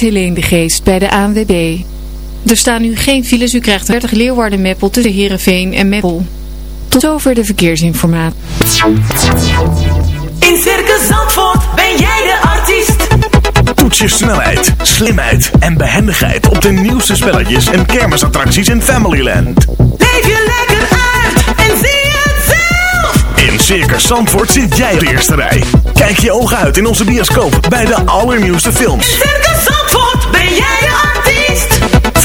is Helene de Geest bij de ANWB. Er staan nu geen files. U krijgt 30 Leeuwarden-Meppel tussen Heerenveen en Meppel. Tot over de verkeersinformatie. In Circus Zandvoort ben jij de artiest. Toets je snelheid, slimheid en behendigheid op de nieuwste spelletjes en kermisattracties in Familyland. Leef je lekker uit en zie het zelf. In Circus Zandvoort zit jij op de eerste rij. Kijk je ogen uit in onze bioscoop bij de allernieuwste films. Circus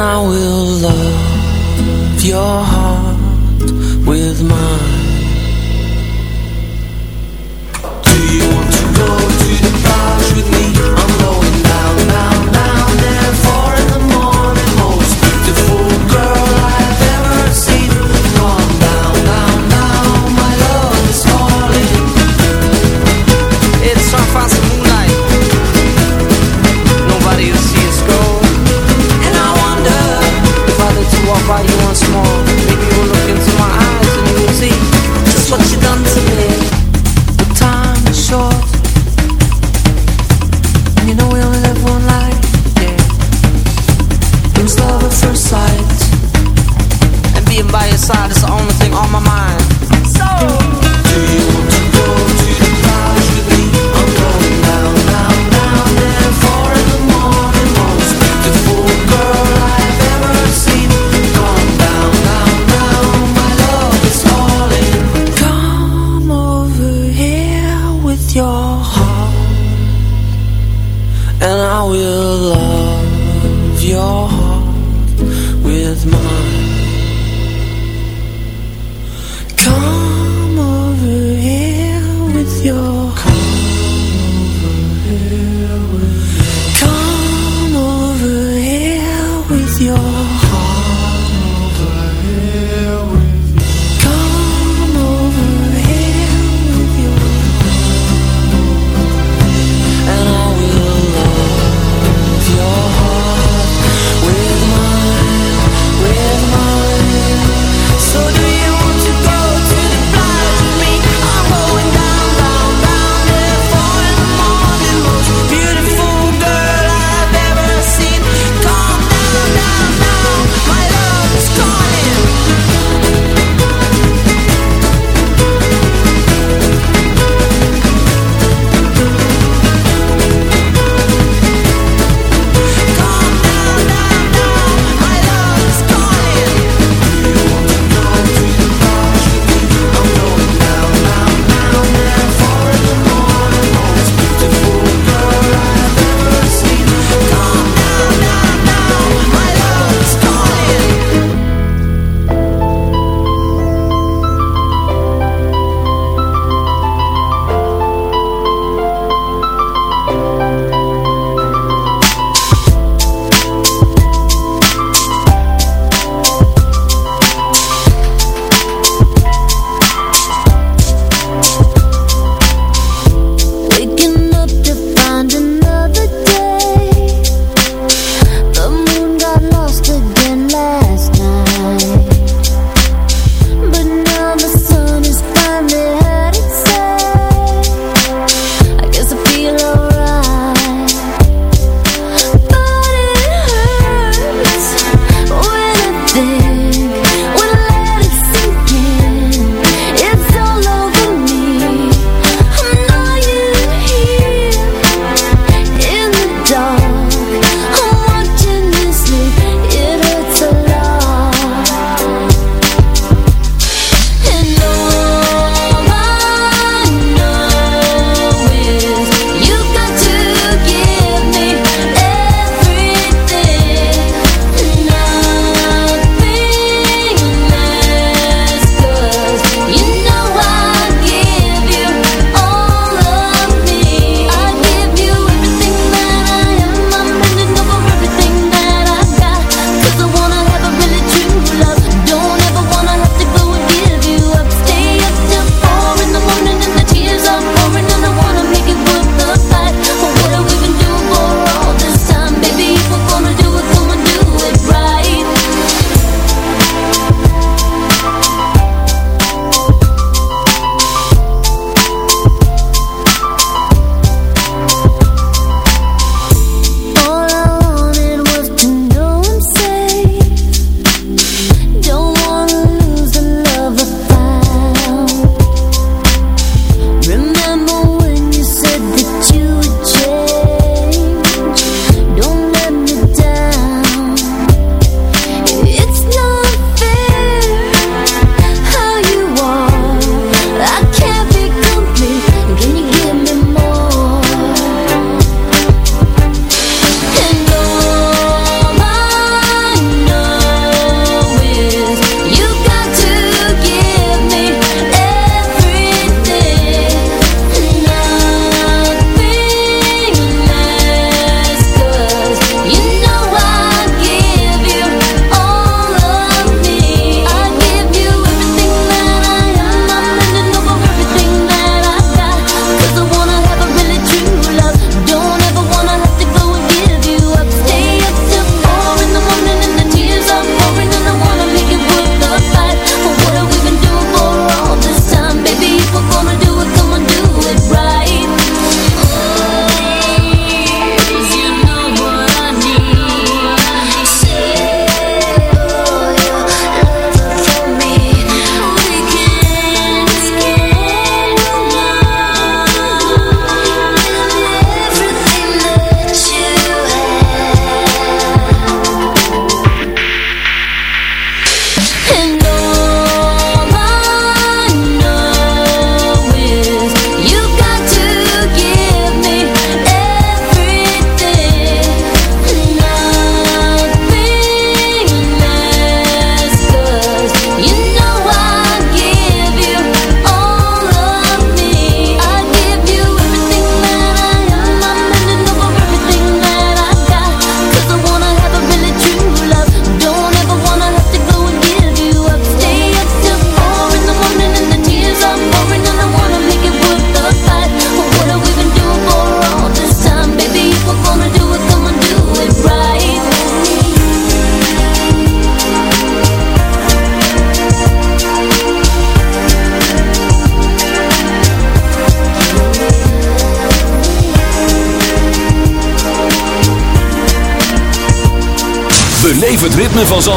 I will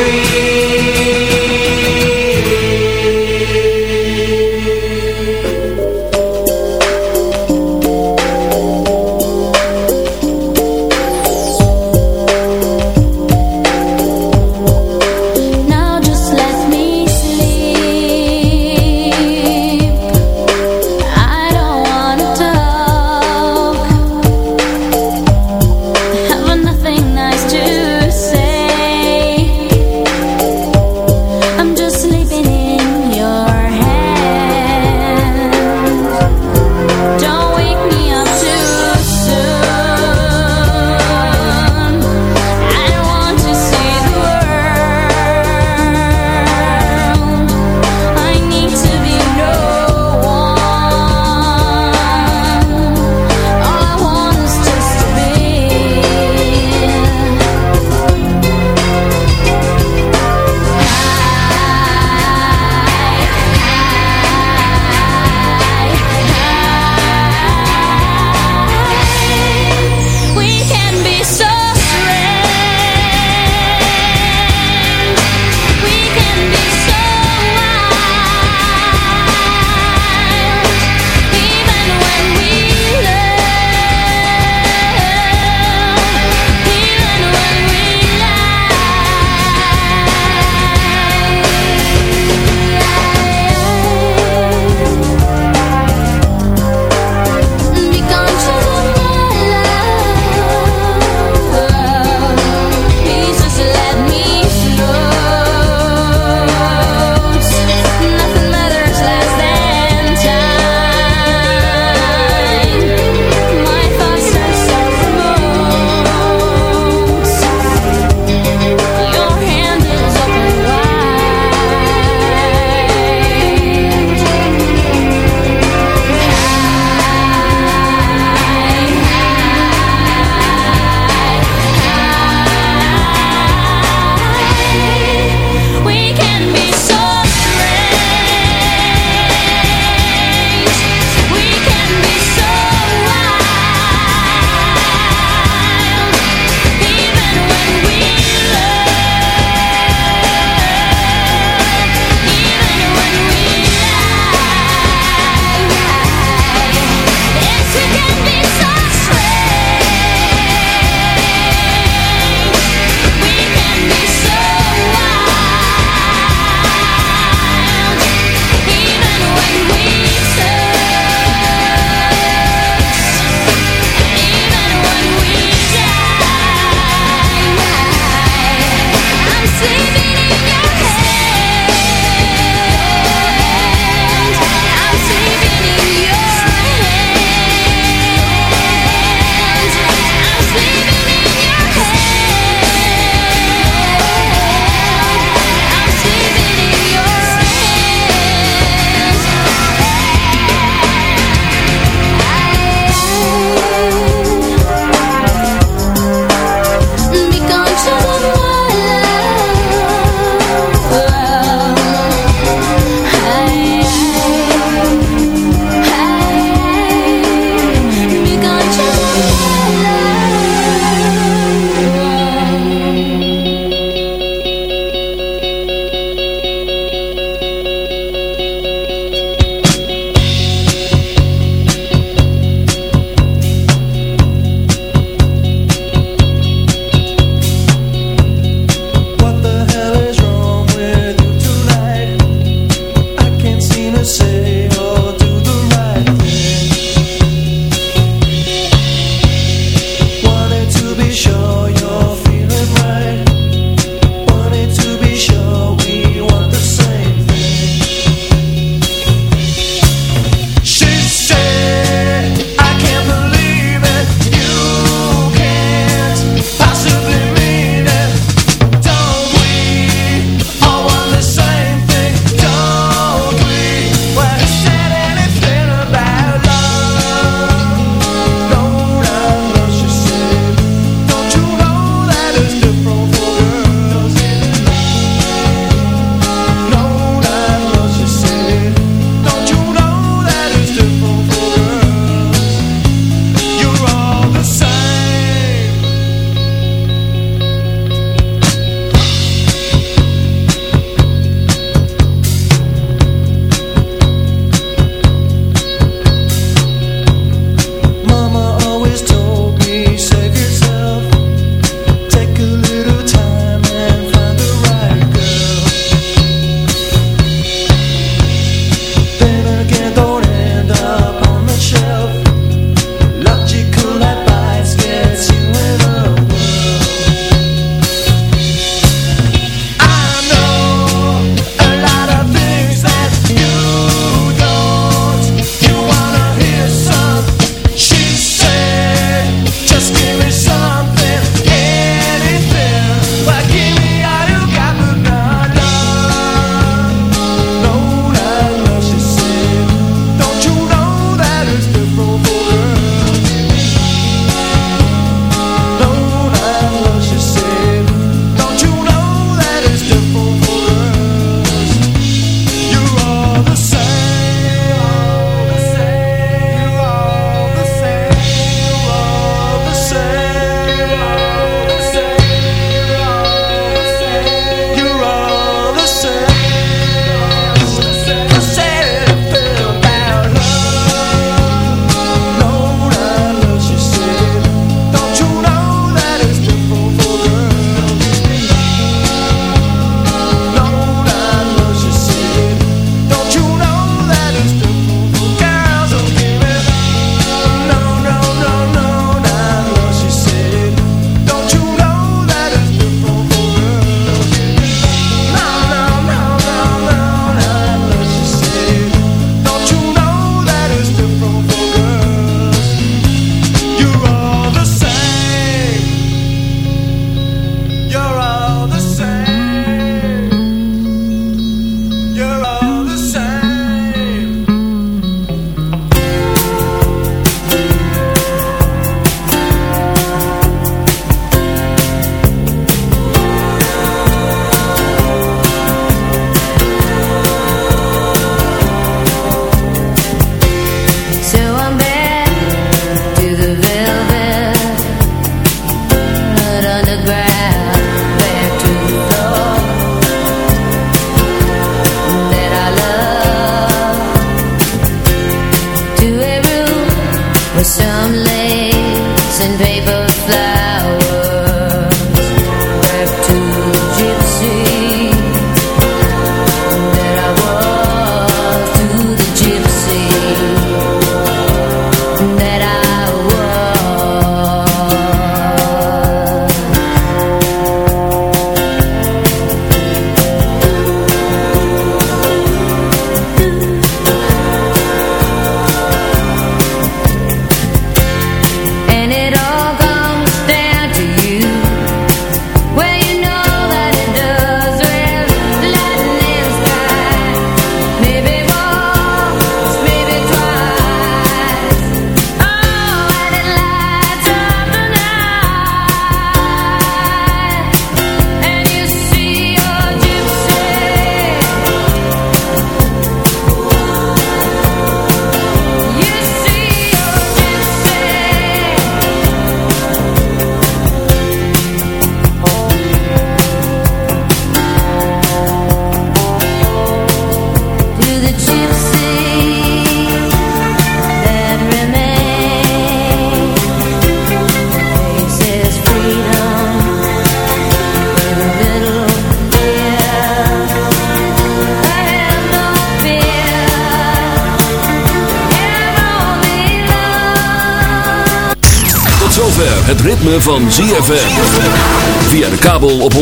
be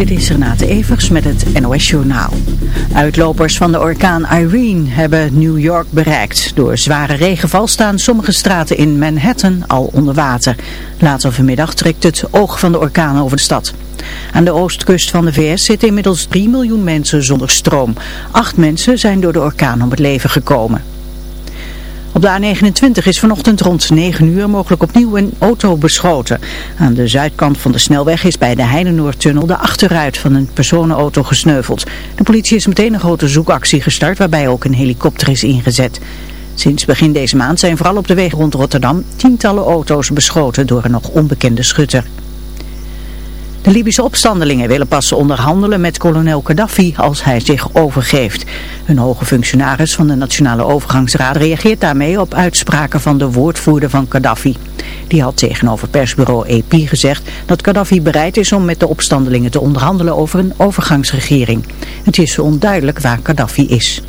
Dit is Renate Evers met het NOS Journaal. Uitlopers van de orkaan Irene hebben New York bereikt. Door zware regenval staan sommige straten in Manhattan al onder water. Later vanmiddag trekt het oog van de orkaan over de stad. Aan de oostkust van de VS zitten inmiddels 3 miljoen mensen zonder stroom. Acht mensen zijn door de orkaan om het leven gekomen. Op de A29 is vanochtend rond 9 uur mogelijk opnieuw een auto beschoten. Aan de zuidkant van de snelweg is bij de Heidenoordtunnel de achteruit van een personenauto gesneuveld. De politie is meteen een grote zoekactie gestart waarbij ook een helikopter is ingezet. Sinds begin deze maand zijn vooral op de wegen rond Rotterdam tientallen auto's beschoten door een nog onbekende schutter. De Libische opstandelingen willen pas onderhandelen met kolonel Gaddafi als hij zich overgeeft. Een hoge functionaris van de Nationale Overgangsraad reageert daarmee op uitspraken van de woordvoerder van Gaddafi. Die had tegenover persbureau AP gezegd dat Gaddafi bereid is om met de opstandelingen te onderhandelen over een overgangsregering. Het is onduidelijk waar Gaddafi is.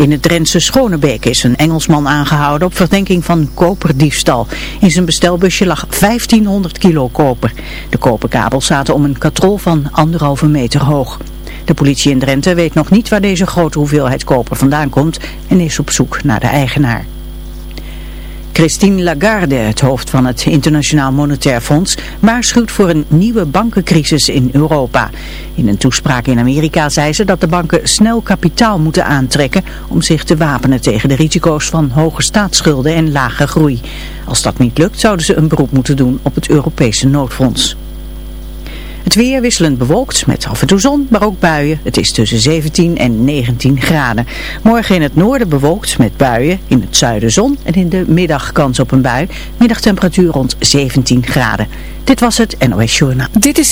In het Drentse Schonebeek is een Engelsman aangehouden op verdenking van koperdiefstal. In zijn bestelbusje lag 1500 kilo koper. De koperkabels zaten om een katrol van anderhalve meter hoog. De politie in Drenthe weet nog niet waar deze grote hoeveelheid koper vandaan komt en is op zoek naar de eigenaar. Christine Lagarde, het hoofd van het Internationaal Monetair Fonds, waarschuwt voor een nieuwe bankencrisis in Europa. In een toespraak in Amerika zei ze dat de banken snel kapitaal moeten aantrekken om zich te wapenen tegen de risico's van hoge staatsschulden en lage groei. Als dat niet lukt zouden ze een beroep moeten doen op het Europese noodfonds. Het weer wisselend bewolkt met af en toe zon, maar ook buien. Het is tussen 17 en 19 graden. Morgen in het noorden bewolkt met buien, in het zuiden zon en in de middag kans op een bui. Middagtemperatuur rond 17 graden. Dit was het NOS Journaal. Dit is